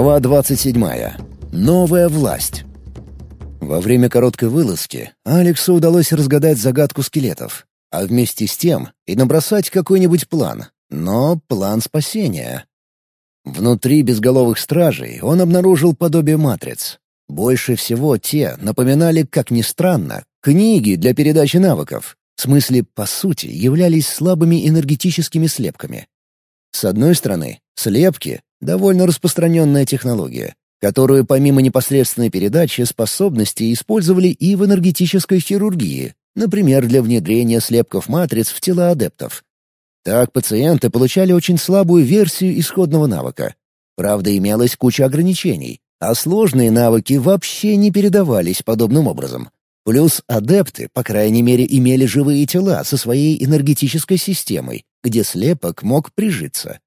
Глава 27. Новая власть. Во время короткой вылазки Алексу удалось разгадать загадку скелетов, а вместе с тем и набросать какой-нибудь план, но план спасения. Внутри безголовых стражей он обнаружил подобие матриц. Больше всего те напоминали, как ни странно, книги для передачи навыков. В смысле, по сути, являлись слабыми энергетическими слепками. С одной стороны, слепки — довольно распространенная технология, которую помимо непосредственной передачи способностей использовали и в энергетической хирургии, например, для внедрения слепков матриц в тела адептов. Так пациенты получали очень слабую версию исходного навыка. Правда, имелась куча ограничений, а сложные навыки вообще не передавались подобным образом. Плюс адепты, по крайней мере, имели живые тела со своей энергетической системой, где слепок мог прижиться.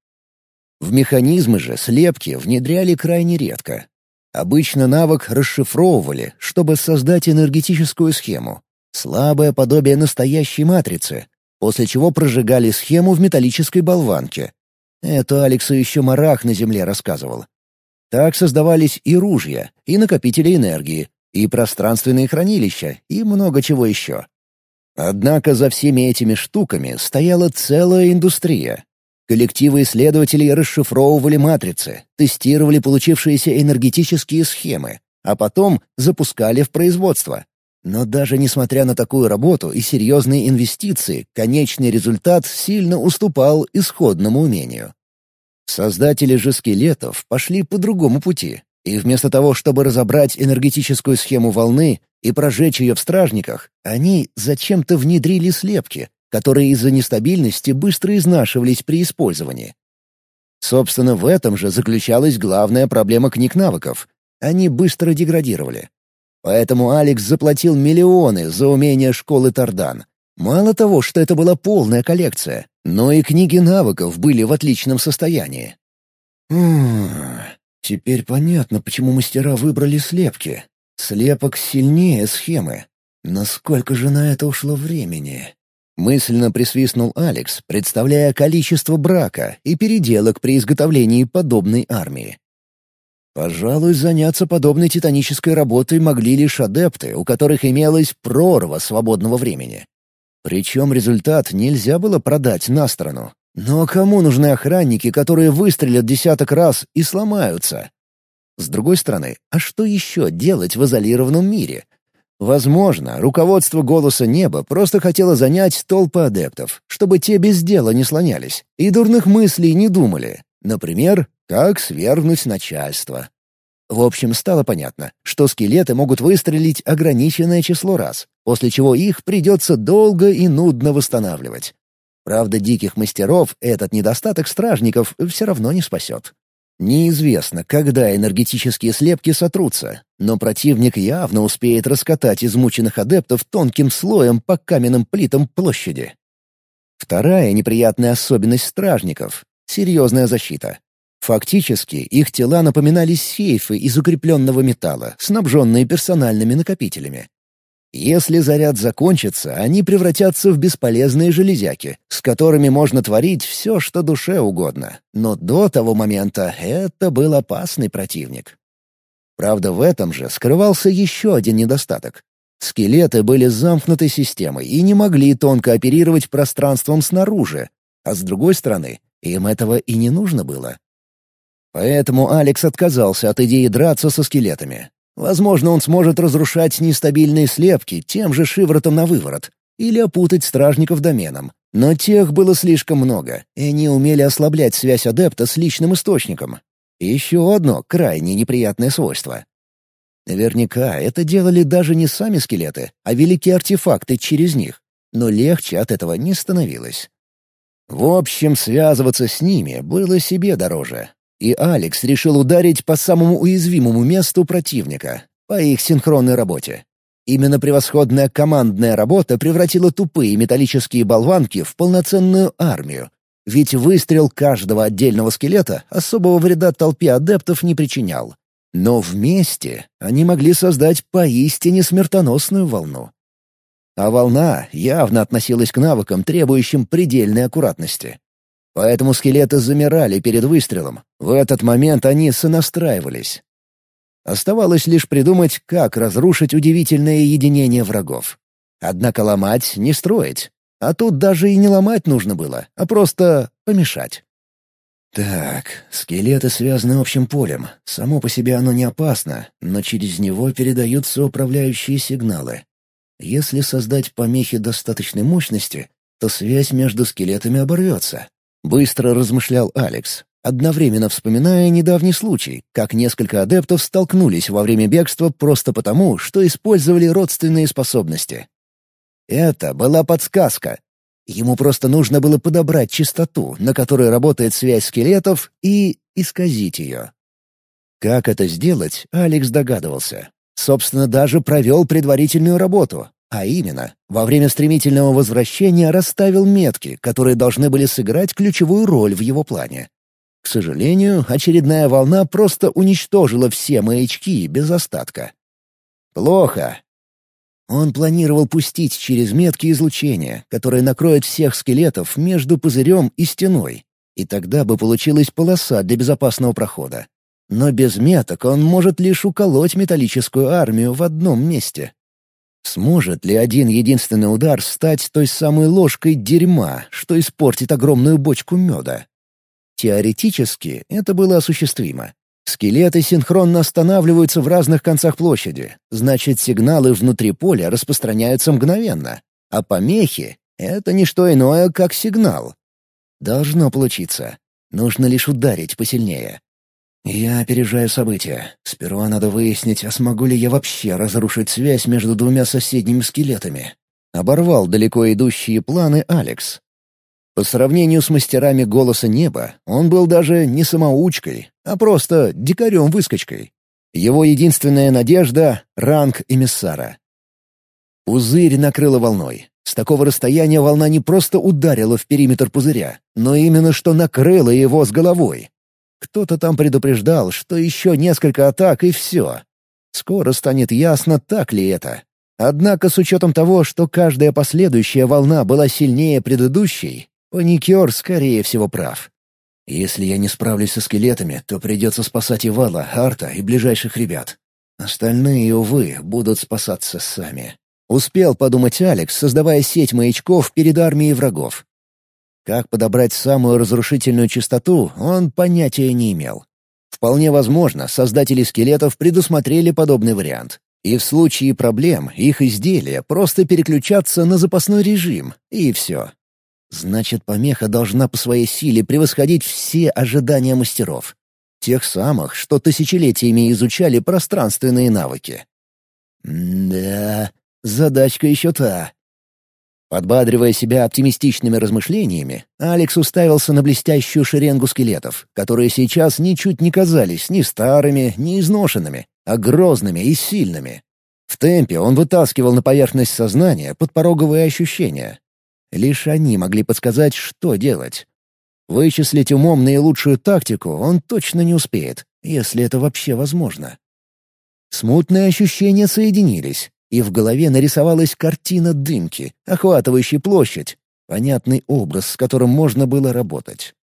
В механизмы же слепки внедряли крайне редко. Обычно навык расшифровывали, чтобы создать энергетическую схему. Слабое подобие настоящей матрицы, после чего прожигали схему в металлической болванке. Это Алексу еще Марах на Земле рассказывал. Так создавались и ружья, и накопители энергии, и пространственные хранилища, и много чего еще. Однако за всеми этими штуками стояла целая индустрия. Коллективы исследователей расшифровывали матрицы, тестировали получившиеся энергетические схемы, а потом запускали в производство. Но даже несмотря на такую работу и серьезные инвестиции, конечный результат сильно уступал исходному умению. Создатели же скелетов пошли по другому пути, и вместо того, чтобы разобрать энергетическую схему волны и прожечь ее в стражниках, они зачем-то внедрили слепки, которые из-за нестабильности быстро изнашивались при использовании. Собственно, в этом же заключалась главная проблема книг навыков. Они быстро деградировали. Поэтому Алекс заплатил миллионы за умение школы Тардан. Мало того, что это была полная коллекция, но и книги навыков были в отличном состоянии. Хм, теперь понятно, почему мастера выбрали слепки. Слепок сильнее схемы. Насколько же на это ушло времени? Мысленно присвистнул Алекс, представляя количество брака и переделок при изготовлении подобной армии. Пожалуй, заняться подобной титанической работой могли лишь адепты, у которых имелась прорва свободного времени. Причем результат нельзя было продать на сторону. Но кому нужны охранники, которые выстрелят десяток раз и сломаются? С другой стороны, а что еще делать в изолированном мире? Возможно, руководство «Голоса неба» просто хотело занять толпы адептов, чтобы те без дела не слонялись и дурных мыслей не думали. Например, как свергнуть начальство. В общем, стало понятно, что скелеты могут выстрелить ограниченное число раз, после чего их придется долго и нудно восстанавливать. Правда, диких мастеров этот недостаток стражников все равно не спасет. Неизвестно, когда энергетические слепки сотрутся, но противник явно успеет раскатать измученных адептов тонким слоем по каменным плитам площади. Вторая неприятная особенность стражников — серьезная защита. Фактически, их тела напоминали сейфы из укрепленного металла, снабженные персональными накопителями. Если заряд закончится, они превратятся в бесполезные железяки, с которыми можно творить все, что душе угодно. Но до того момента это был опасный противник. Правда, в этом же скрывался еще один недостаток. Скелеты были замкнутой системой и не могли тонко оперировать пространством снаружи, а с другой стороны, им этого и не нужно было. Поэтому Алекс отказался от идеи драться со скелетами. Возможно, он сможет разрушать нестабильные слепки тем же шиворотом на выворот или опутать стражников доменом. Но тех было слишком много, и они умели ослаблять связь адепта с личным источником. Еще одно крайне неприятное свойство. Наверняка это делали даже не сами скелеты, а великие артефакты через них. Но легче от этого не становилось. В общем, связываться с ними было себе дороже, и Алекс решил ударить по самому уязвимому месту противника, по их синхронной работе. Именно превосходная командная работа превратила тупые металлические болванки в полноценную армию. Ведь выстрел каждого отдельного скелета особого вреда толпе адептов не причинял. Но вместе они могли создать поистине смертоносную волну. А волна явно относилась к навыкам, требующим предельной аккуратности. Поэтому скелеты замирали перед выстрелом. В этот момент они сонастраивались. Оставалось лишь придумать, как разрушить удивительное единение врагов. Однако ломать — не строить. А тут даже и не ломать нужно было, а просто помешать. Так, скелеты связаны общим полем. Само по себе оно не опасно, но через него передаются управляющие сигналы. Если создать помехи достаточной мощности, то связь между скелетами оборвется. Быстро размышлял Алекс, одновременно вспоминая недавний случай, как несколько адептов столкнулись во время бегства просто потому, что использовали родственные способности. Это была подсказка, Ему просто нужно было подобрать частоту, на которой работает связь скелетов, и исказить ее. Как это сделать, Алекс догадывался. Собственно, даже провел предварительную работу. А именно, во время стремительного возвращения расставил метки, которые должны были сыграть ключевую роль в его плане. К сожалению, очередная волна просто уничтожила все маячки без остатка. Плохо, он планировал пустить через метки излучение, которое накроет всех скелетов между пузырем и стеной, и тогда бы получилась полоса для безопасного прохода. Но без меток он может лишь уколоть металлическую армию в одном месте. Сможет ли один единственный удар стать той самой ложкой дерьма, что испортит огромную бочку меда? Теоретически это было осуществимо. Скелеты синхронно останавливаются в разных концах площади, значит, сигналы внутри поля распространяются мгновенно, а помехи — это не что иное, как сигнал. Должно получиться. Нужно лишь ударить посильнее. Я опережаю события. Сперва надо выяснить, а смогу ли я вообще разрушить связь между двумя соседними скелетами. Оборвал далеко идущие планы Алекс. По сравнению с мастерами «Голоса неба» он был даже не самоучкой, а просто дикарем-выскочкой. Его единственная надежда — ранг эмиссара. Пузырь накрыло волной. С такого расстояния волна не просто ударила в периметр пузыря, но именно что накрыла его с головой. Кто-то там предупреждал, что еще несколько атак и все. Скоро станет ясно, так ли это. Однако с учетом того, что каждая последующая волна была сильнее предыдущей, Паникер, скорее всего, прав. Если я не справлюсь со скелетами, то придется спасать Ивала, Арта и ближайших ребят. Остальные, увы, будут спасаться сами. Успел подумать Алекс, создавая сеть маячков перед армией врагов. Как подобрать самую разрушительную частоту, он понятия не имел. Вполне возможно, создатели скелетов предусмотрели подобный вариант. И в случае проблем их изделия просто переключатся на запасной режим, и все. Значит, помеха должна по своей силе превосходить все ожидания мастеров. Тех самых, что тысячелетиями изучали пространственные навыки. да, задачка еще та. Подбадривая себя оптимистичными размышлениями, Алекс уставился на блестящую шеренгу скелетов, которые сейчас ничуть не казались ни старыми, ни изношенными, а грозными и сильными. В темпе он вытаскивал на поверхность сознания подпороговые ощущения, Лишь они могли подсказать, что делать. Вычислить умом наилучшую тактику он точно не успеет, если это вообще возможно. Смутные ощущения соединились, и в голове нарисовалась картина дымки, охватывающей площадь, понятный образ, с которым можно было работать.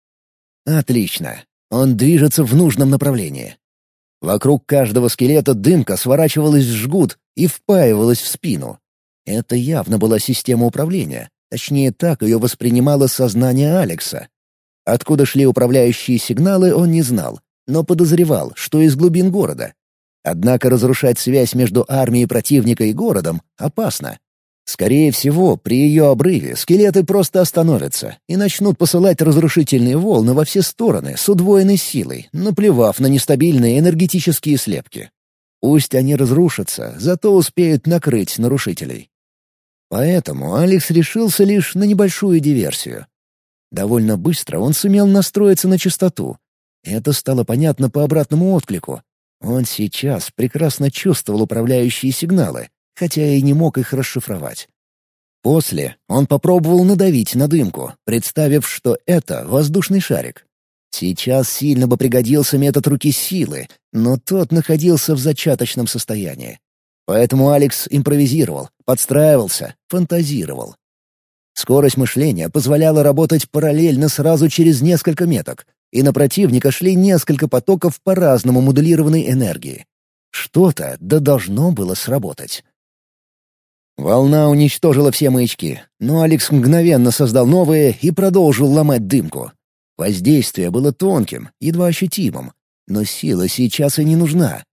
Отлично. Он движется в нужном направлении. Вокруг каждого скелета дымка сворачивалась в жгут и впаивалась в спину. Это явно была система управления, Точнее, так ее воспринимало сознание Алекса. Откуда шли управляющие сигналы, он не знал, но подозревал, что из глубин города. Однако разрушать связь между армией противника и городом опасно. Скорее всего, при ее обрыве скелеты просто остановятся и начнут посылать разрушительные волны во все стороны с удвоенной силой, наплевав на нестабильные энергетические слепки. Пусть они разрушатся, зато успеют накрыть нарушителей. Поэтому Алекс решился лишь на небольшую диверсию. Довольно быстро он сумел настроиться на частоту. Это стало понятно по обратному отклику. Он сейчас прекрасно чувствовал управляющие сигналы, хотя и не мог их расшифровать. После он попробовал надавить на дымку, представив, что это воздушный шарик. Сейчас сильно бы пригодился метод руки силы, но тот находился в зачаточном состоянии. Поэтому Алекс импровизировал, подстраивался, фантазировал. Скорость мышления позволяла работать параллельно сразу через несколько меток, и на противника шли несколько потоков по-разному модулированной энергии. Что-то да должно было сработать. Волна уничтожила все маячки, но Алекс мгновенно создал новые и продолжил ломать дымку. Воздействие было тонким, едва ощутимым, но сила сейчас и не нужна.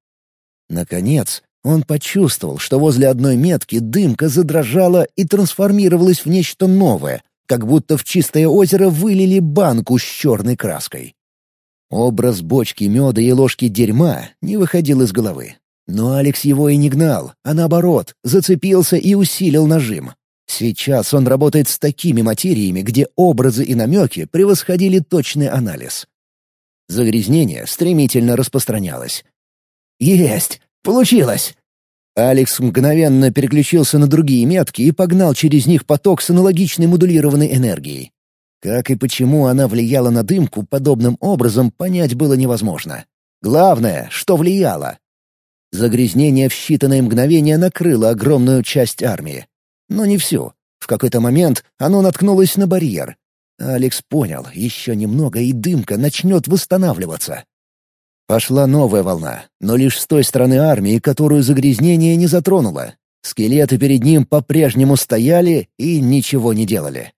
Наконец, он почувствовал, что возле одной метки дымка задрожала и трансформировалась в нечто новое, как будто в чистое озеро вылили банку с черной краской. Образ бочки меда и ложки дерьма не выходил из головы. Но Алекс его и не гнал, а наоборот, зацепился и усилил нажим. Сейчас он работает с такими материями, где образы и намеки превосходили точный анализ. Загрязнение стремительно распространялось. «Есть! Получилось!» Алекс мгновенно переключился на другие метки и погнал через них поток с аналогичной модулированной энергией. Как и почему она влияла на дымку подобным образом, понять было невозможно. Главное, что влияло. Загрязнение в считанные мгновения накрыло огромную часть армии. Но не всю. В какой-то момент оно наткнулось на барьер. Алекс понял, еще немного и дымка начнет восстанавливаться. Пошла новая волна, но лишь с той стороны армии, которую загрязнение не затронуло. Скелеты перед ним по-прежнему стояли и ничего не делали.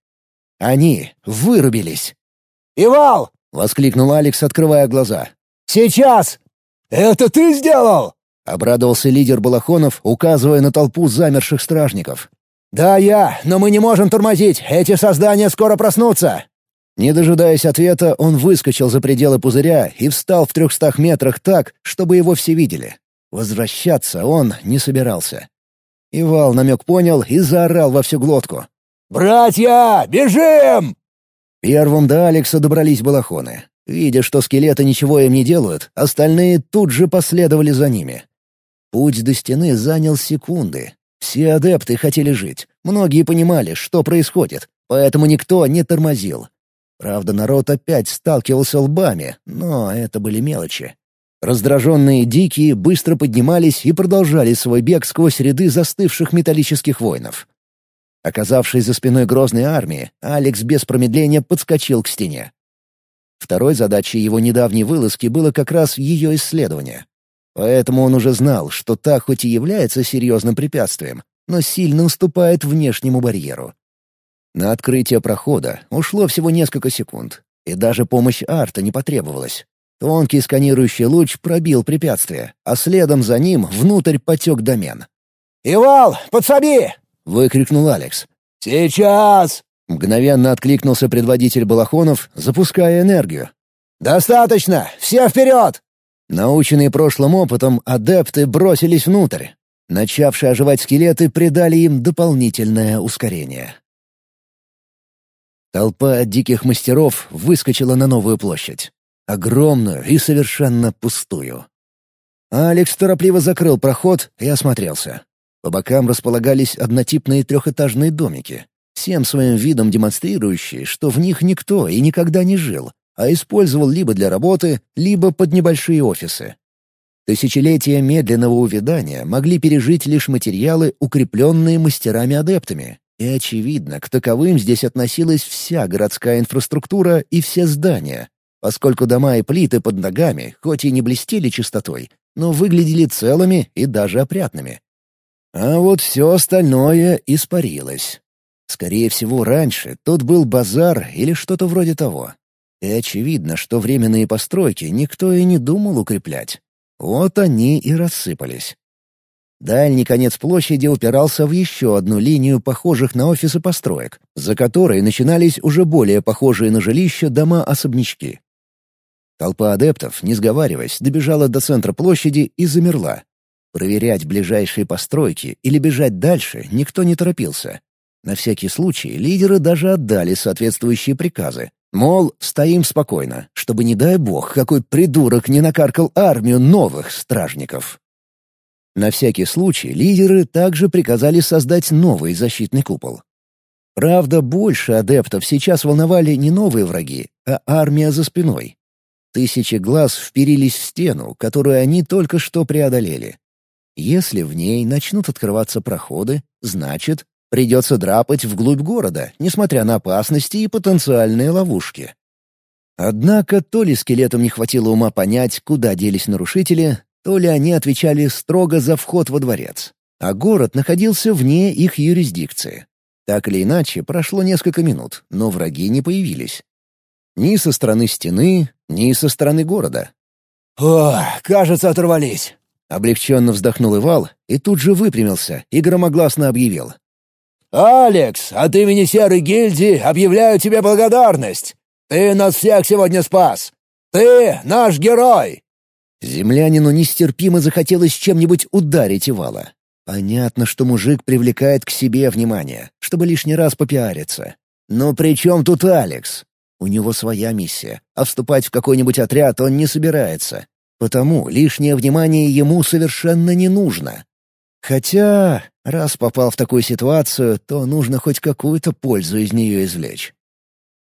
Они вырубились. «Ивал!» — воскликнул Алекс, открывая глаза. «Сейчас!» «Это ты сделал?» — обрадовался лидер Балахонов, указывая на толпу замерших стражников. «Да, я, но мы не можем тормозить, эти создания скоро проснутся!» Не дожидаясь ответа, он выскочил за пределы пузыря и встал в трехстах метрах так, чтобы его все видели. Возвращаться он не собирался. Ивал намек понял и заорал во всю глотку. «Братья, бежим!» Первым до Алекса добрались балахоны. Видя, что скелеты ничего им не делают, остальные тут же последовали за ними. Путь до стены занял секунды. Все адепты хотели жить. Многие понимали, что происходит, поэтому никто не тормозил. Правда, народ опять сталкивался лбами, но это были мелочи. Раздраженные дикие быстро поднимались и продолжали свой бег сквозь ряды застывших металлических воинов. Оказавшись за спиной грозной армии, Алекс без промедления подскочил к стене. Второй задачей его недавней вылазки было как раз ее исследование. Поэтому он уже знал, что та хоть и является серьезным препятствием, но сильно уступает внешнему барьеру. На открытие прохода ушло всего несколько секунд, и даже помощь арта не потребовалась. Тонкий сканирующий луч пробил препятствие, а следом за ним внутрь потек домен. «Ивал, подсоби!» — выкрикнул Алекс. «Сейчас!» — мгновенно откликнулся предводитель Балахонов, запуская энергию. «Достаточно! Все вперед!» Наученные прошлым опытом, адепты бросились внутрь. Начавшие оживать скелеты придали им дополнительное ускорение. Толпа диких мастеров выскочила на новую площадь. Огромную и совершенно пустую. Алекс торопливо закрыл проход и осмотрелся. По бокам располагались однотипные трехэтажные домики, всем своим видом демонстрирующие, что в них никто и никогда не жил, а использовал либо для работы, либо под небольшие офисы. Тысячелетия медленного увядания могли пережить лишь материалы, укрепленные мастерами-адептами, и очевидно, к таковым здесь относилась вся городская инфраструктура и все здания, поскольку дома и плиты под ногами, хоть и не блестели чистотой, но выглядели целыми и даже опрятными. А вот все остальное испарилось. Скорее всего, раньше тут был базар или что-то вроде того. И очевидно, что временные постройки никто и не думал укреплять. Вот они и рассыпались. Дальний конец площади упирался в еще одну линию похожих на офисы построек, за которой начинались уже более похожие на жилища дома-особнячки. Толпа адептов, не сговариваясь, добежала до центра площади и замерла. Проверять ближайшие постройки или бежать дальше никто не торопился. На всякий случай лидеры даже отдали соответствующие приказы. Мол, стоим спокойно, чтобы, не дай бог, какой придурок не накаркал армию новых стражников. На всякий случай лидеры также приказали создать новый защитный купол. Правда, больше адептов сейчас волновали не новые враги, а армия за спиной. Тысячи глаз вперились в стену, которую они только что преодолели. Если в ней начнут открываться проходы, значит, Придется драпать вглубь города, несмотря на опасности и потенциальные ловушки. Однако то ли скелетам не хватило ума понять, куда делись нарушители, то ли они отвечали строго за вход во дворец, а город находился вне их юрисдикции. Так или иначе, прошло несколько минут, но враги не появились. Ни со стороны стены, ни со стороны города. «О, кажется, оторвались!» Облегченно вздохнул Ивал и тут же выпрямился и громогласно объявил. «Алекс, от имени Серой Гильдии объявляю тебе благодарность! Ты нас всех сегодня спас! Ты наш герой!» Землянину нестерпимо захотелось чем-нибудь ударить Ивала. Понятно, что мужик привлекает к себе внимание, чтобы лишний раз попиариться. Но при чем тут Алекс? У него своя миссия, а вступать в какой-нибудь отряд он не собирается. Потому лишнее внимание ему совершенно не нужно. Хотя, раз попал в такую ситуацию, то нужно хоть какую-то пользу из нее извлечь.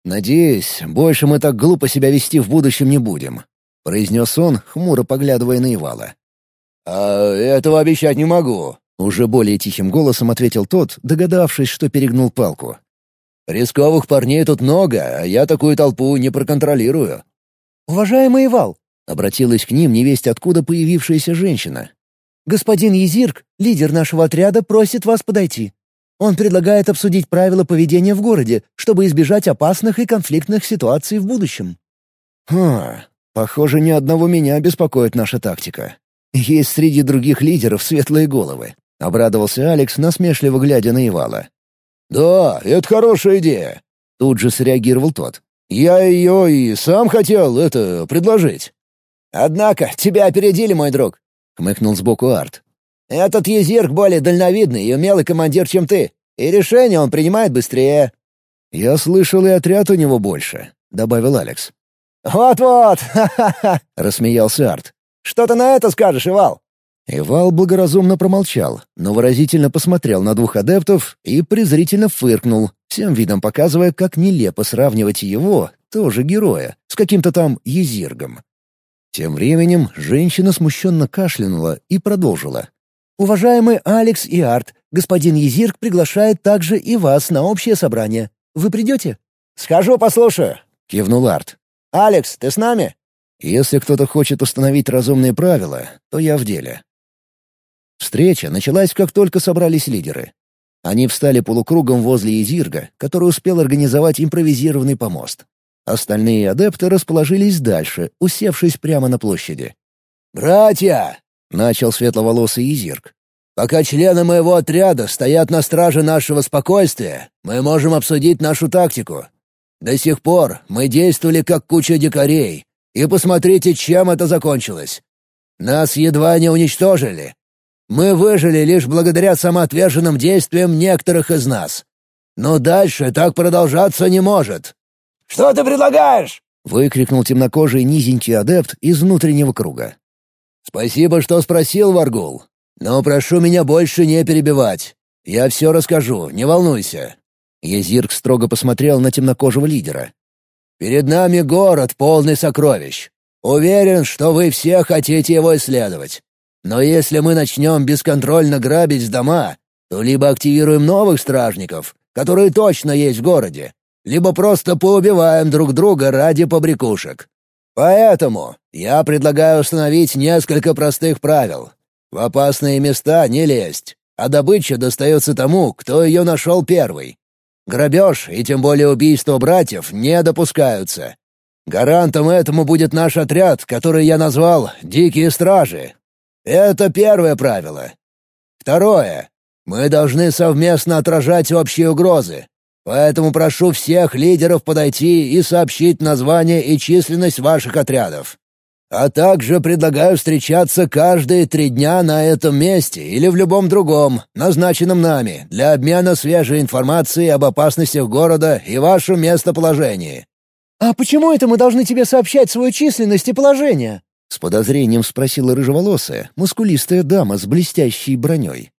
«Надеюсь, больше мы так глупо себя вести в будущем не будем», — произнес он, хмуро поглядывая на Ивала. «А этого обещать не могу», — уже более тихим голосом ответил тот, догадавшись, что перегнул палку. «Рисковых парней тут много, а я такую толпу не проконтролирую». «Уважаемый Ивал», — обратилась к ним невесть откуда появившаяся женщина. «Господин Езирк, лидер нашего отряда, просит вас подойти. Он предлагает обсудить правила поведения в городе, чтобы избежать опасных и конфликтных ситуаций в будущем». «Хм, похоже, ни одного меня беспокоит наша тактика. Есть среди других лидеров светлые головы», — обрадовался Алекс, насмешливо глядя на Ивала. «Да, это хорошая идея», — тут же среагировал тот. «Я ее и сам хотел это предложить». «Однако тебя опередили, мой друг», — хмыкнул сбоку Арт. Этот Езирк более дальновидный и умелый командир, чем ты, и решение он принимает быстрее». «Я слышал, и отряд у него больше», — добавил Алекс. «Вот-вот! Ха-ха-ха!» — рассмеялся Арт. «Что ты на это скажешь, Ивал?» Ивал благоразумно промолчал, но выразительно посмотрел на двух адептов и презрительно фыркнул, всем видом показывая, как нелепо сравнивать его, тоже героя, с каким-то там езиргом. Тем временем женщина смущенно кашлянула и продолжила. «Уважаемый Алекс и Арт, господин Езирк приглашает также и вас на общее собрание. Вы придете?» «Схожу, послушаю», — кивнул Арт. «Алекс, ты с нами?» «Если кто-то хочет установить разумные правила, то я в деле». Встреча началась, как только собрались лидеры. Они встали полукругом возле Езирга, который успел организовать импровизированный помост. Остальные адепты расположились дальше, усевшись прямо на площади. «Братья!» — начал светловолосый Изирк. «Пока члены моего отряда стоят на страже нашего спокойствия, мы можем обсудить нашу тактику. До сих пор мы действовали как куча дикарей, и посмотрите, чем это закончилось. Нас едва не уничтожили. Мы выжили лишь благодаря самоотверженным действиям некоторых из нас. Но дальше так продолжаться не может». «Что ты предлагаешь?» — выкрикнул темнокожий низенький адепт из внутреннего круга. «Спасибо, что спросил, Варгул. Но прошу меня больше не перебивать. Я все расскажу, не волнуйся». Езирк строго посмотрел на темнокожего лидера. «Перед нами город, полный сокровищ. Уверен, что вы все хотите его исследовать. Но если мы начнем бесконтрольно грабить дома, то либо активируем новых стражников, которые точно есть в городе, либо просто поубиваем друг друга ради побрякушек. Поэтому я предлагаю установить несколько простых правил. В опасные места не лезть, а добыча достается тому, кто ее нашел первый. Грабеж и тем более убийство братьев не допускаются. Гарантом этому будет наш отряд, который я назвал «Дикие стражи». Это первое правило. Второе. Мы должны совместно отражать общие угрозы, Поэтому прошу всех лидеров подойти и сообщить название и численность ваших отрядов. А также предлагаю встречаться каждые три дня на этом месте или в любом другом, назначенном нами, для обмена свежей информацией об опасностях города и вашем местоположении». «А почему это мы должны тебе сообщать свою численность и положение?» — с подозрением спросила рыжеволосая, мускулистая дама с блестящей броней.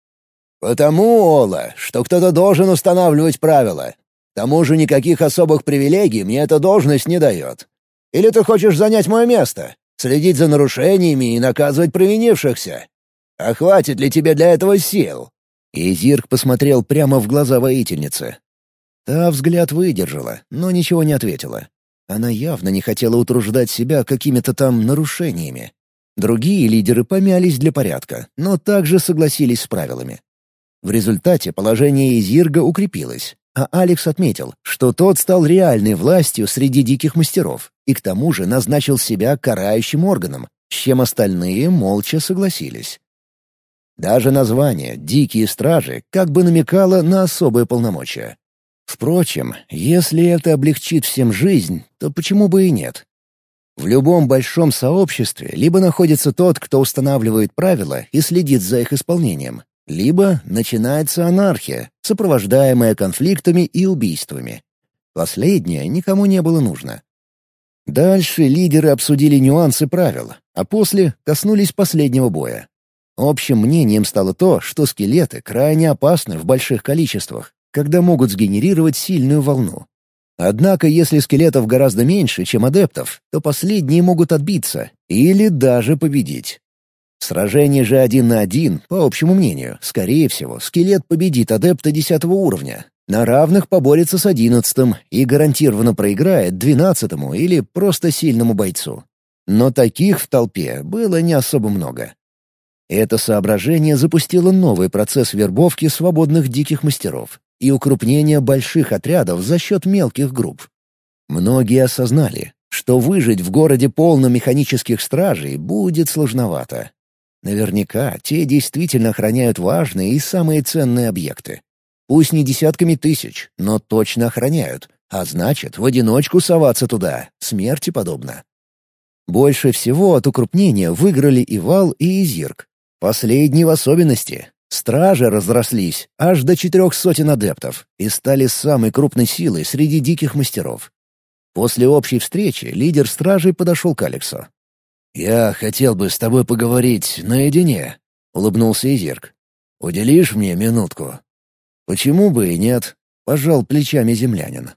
«Потому, Ола, что кто-то должен устанавливать правила. К тому же никаких особых привилегий мне эта должность не дает. Или ты хочешь занять мое место, следить за нарушениями и наказывать провинившихся? А хватит ли тебе для этого сил?» И Зирк посмотрел прямо в глаза воительницы. Та взгляд выдержала, но ничего не ответила. Она явно не хотела утруждать себя какими-то там нарушениями. Другие лидеры помялись для порядка, но также согласились с правилами. В результате положение Изирга укрепилось, а Алекс отметил, что тот стал реальной властью среди диких мастеров и к тому же назначил себя карающим органом, с чем остальные молча согласились. Даже название «Дикие стражи» как бы намекало на особые полномочия. Впрочем, если это облегчит всем жизнь, то почему бы и нет? В любом большом сообществе либо находится тот, кто устанавливает правила и следит за их исполнением, либо начинается анархия, сопровождаемая конфликтами и убийствами. Последнее никому не было нужно. Дальше лидеры обсудили нюансы правил, а после коснулись последнего боя. Общим мнением стало то, что скелеты крайне опасны в больших количествах, когда могут сгенерировать сильную волну. Однако, если скелетов гораздо меньше, чем адептов, то последние могут отбиться или даже победить. В сражении же один на один, по общему мнению, скорее всего, скелет победит адепта десятого уровня. На равных поборется с одиннадцатым и гарантированно проиграет двенадцатому или просто сильному бойцу. Но таких в толпе было не особо много. Это соображение запустило новый процесс вербовки свободных диких мастеров и укрупнения больших отрядов за счет мелких групп. Многие осознали, что выжить в городе полном механических стражей будет сложновато. Наверняка те действительно охраняют важные и самые ценные объекты. Пусть не десятками тысяч, но точно охраняют, а значит, в одиночку соваться туда смерти подобно. Больше всего от укрупнения выиграли и Вал, и Изирк. Последние в особенности. Стражи разрослись аж до четырех сотен адептов и стали самой крупной силой среди диких мастеров. После общей встречи лидер стражей подошел к Алексу. «Я хотел бы с тобой поговорить наедине», — улыбнулся Изерк. «Уделишь мне минутку?» «Почему бы и нет?» — пожал плечами землянин.